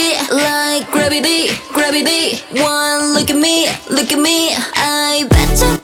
it like gravity, gravity. One look at me, look at me. I better.